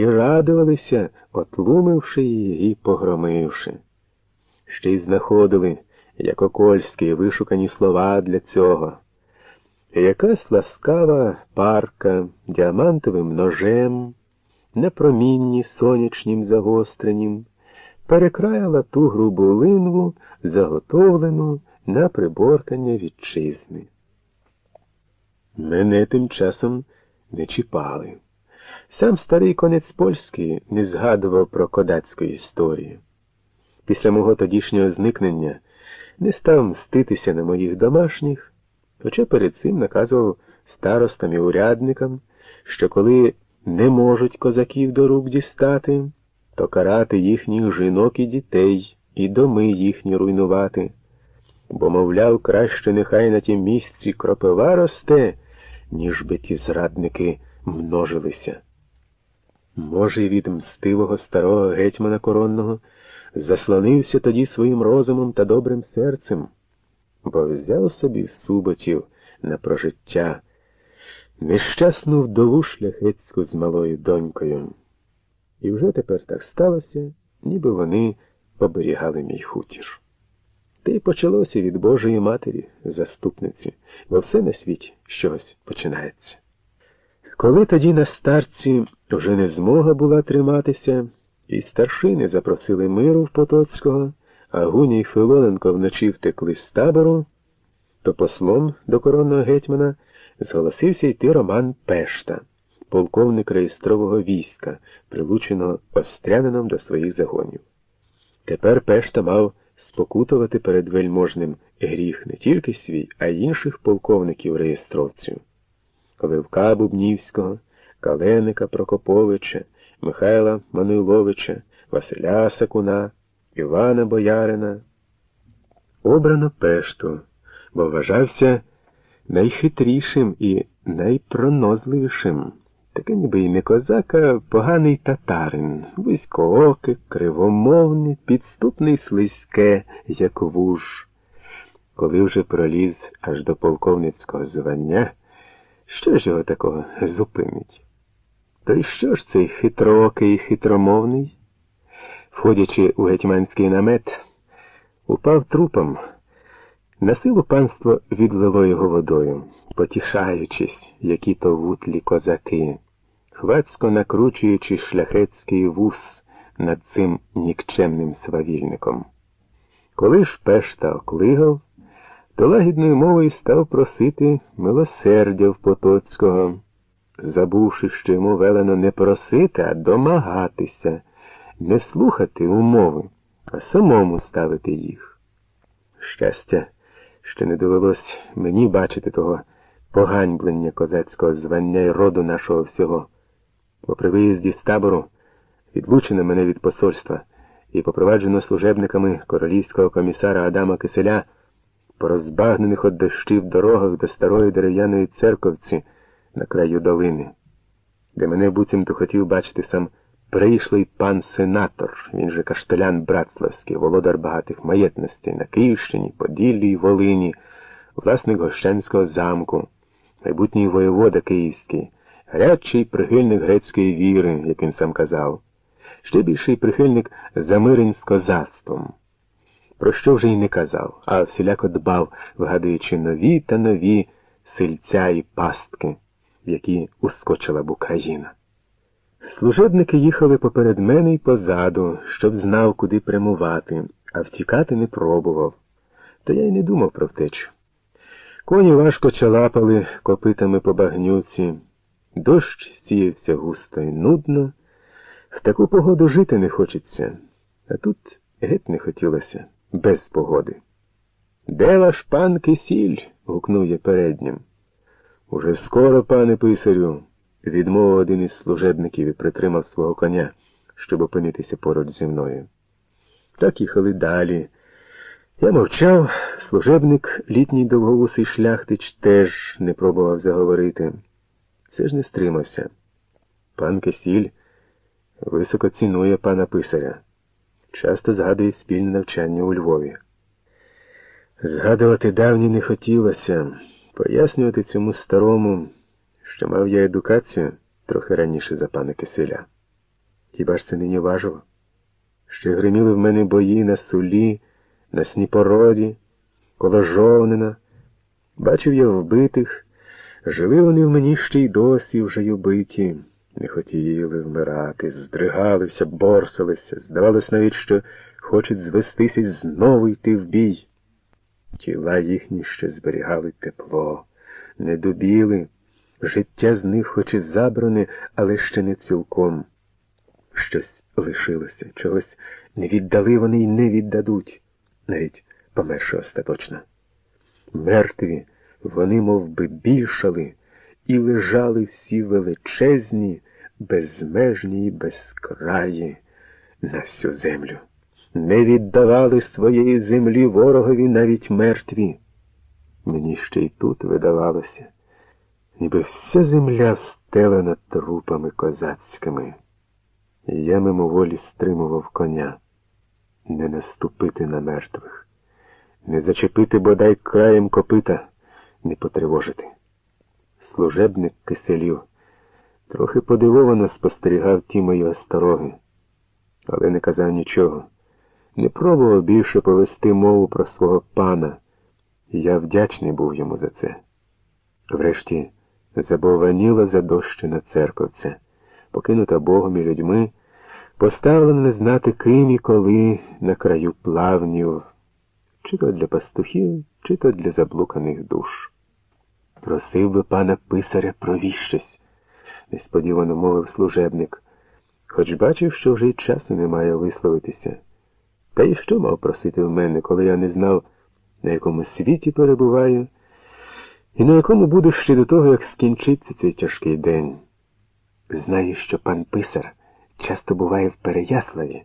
і радувалися, отлумивши її і погромивши. Ще й знаходили, як окольські, вишукані слова для цього. Якась ласкава парка діамантовим ножем, на промінні сонячнім загостренням, перекраяла ту грубу линву, заготовлену на приборкання вітчизни. Мене тим часом не чіпали. Сам старий конець польський не згадував про кодацьку історію. Після мого тодішнього зникнення не став мститися на моїх домашніх, хоча перед цим наказував старостам і урядникам, що коли не можуть козаків до рук дістати, то карати їхніх жінок і дітей, і доми їхні руйнувати, бо, мовляв, краще нехай на тім місці кропива росте, ніж би ті зрадники множилися. Може, від мстивого старого гетьмана коронного заслонився тоді своїм розумом та добрим серцем, бо взяв собі суботів на прожиття нещасну вдову шляхетську з малою донькою. І вже тепер так сталося, ніби вони оберігали мій хутір. Та й почалося від Божої Матері, заступниці, бо все на світі щось починається. Коли тоді на старці вже не змога була триматися, і старшини запросили миру в Потоцького, а Гуні й Филоненко вночі втекли з табору, то послом до коронного гетьмана зголосився йти Роман Пешта, полковник реєстрового війська, прилученого острянином до своїх загонів. Тепер Пешта мав спокутувати перед вельможним гріх не тільки свій, а й інших полковників реєстровців. Левка Бубнівського, Каленика Прокоповича, Михайла Мануйловича, Василя Сакуна, Івана Боярина. Обрано Пешту, бо вважався найхитрішим і найпронозливішим. Таке ніби й не козак, а поганий татарин, вузькоокий, кривомовний, підступний слизьке, як вуж. Коли вже проліз аж до полковницького звання, що ж його такого зупинить? То й що ж цей хитроокий і хитромовний? Входячи у гетьманський намет, упав трупом. На силу панство відлило його водою, потішаючись, які то вутлі козаки, хвацько накручуючи шляхетський вус над цим нікчемним свавільником. Коли ж пешта оклигав, то лагідною мовою став просити милосердя в Потоцького, забувши, що йому велено не просити, а домагатися, не слухати умови, а самому ставити їх. Щастя, що не довелось мені бачити того поганьблення козацького звання і роду нашого всього. Бо при виїзді з табору відлучено мене від посольства і попроваджено служебниками королівського комісара Адама Киселя по розбагнених от дощів дорогах до старої дерев'яної церковці на краю долини, де мене буцімто хотів бачити сам прийшлий пан сенатор, він же каштелян Братславський, володар багатих маєтностей на Київщині, Поділлі й Волині, власник Гощанського замку, майбутній воєвода Київський, гарячий прихильник грецької віри, як він сам казав, ще більший прихильник замирень з козацтвом. Про що вже й не казав, а всіляко дбав, вгадуючи нові та нові сильця і пастки, в які ускочила б Україна. Служебники їхали поперед мене й позаду, щоб знав, куди прямувати, а втікати не пробував. То я й не думав про втечу. Коні важко чалапали копитами по багнюці, дощ сіявся густо і нудно. В таку погоду жити не хочеться, а тут геть не хотілося без погоди. Де ваш пан кисіль? гукнув я переднім. Уже скоро, пане писарю, відмовив один із служебників і притримав свого коня, щоб опинитися поруч зі мною. Так їхали далі. Я мовчав, служебник, літній довговусий шляхтич, теж не пробував заговорити. Все ж не стримався. Пан Кисіль високо цінує пана писаря. Часто згадує спільне навчання у Львові. Згадувати давні не хотілося, пояснювати цьому старому, що мав я едукацію трохи раніше за пана Киселя. Хіба ж це нині важило? Ще гриміли в мене бої на сулі, на сніпороді, коло жовнина. Бачив я вбитих, жили вони в мені ще й досі вже й убиті, не хотіли вмирати, здригалися, борсалися, здавалось навіть, що хочуть звестися й знову йти в бій. Тіла їхні ще зберігали тепло, не дубіли, життя з них хоч і забране, але ще не цілком. Щось лишилося, чогось не віддали вони й не віддадуть, навіть померши остаточно. Мертві вони мов би, більшали і лежали всі величезні, безмежні й безкраї на всю землю. Не віддавали своєї землі ворогові навіть мертві. Мені ще й тут видавалося, ніби вся земля встелена трупами козацькими. І я мимоволі стримував коня, не наступити на мертвих, не зачепити бодай краєм копита, не потривожити. Служебник киселів трохи подивовано спостерігав ті мої остороги, але не казав нічого, не пробував більше повести мову про свого пана, я вдячний був йому за це. Врешті забованіла задощина церковця, покинута Богом і людьми поставлено не знати ким і коли на краю плавнів, чи то для пастухів, чи то для заблуканих душ. Просив би пана писаря про віщось, несподівано мовив служебник, хоч бачив, що вже й часу немає висловитися. Та й що мав просити в мене, коли я не знав, на якому світі перебуваю, і на якому буду ще до того, як скінчиться цей тяжкий день. Знаю, що пан писар часто буває в Переяславі.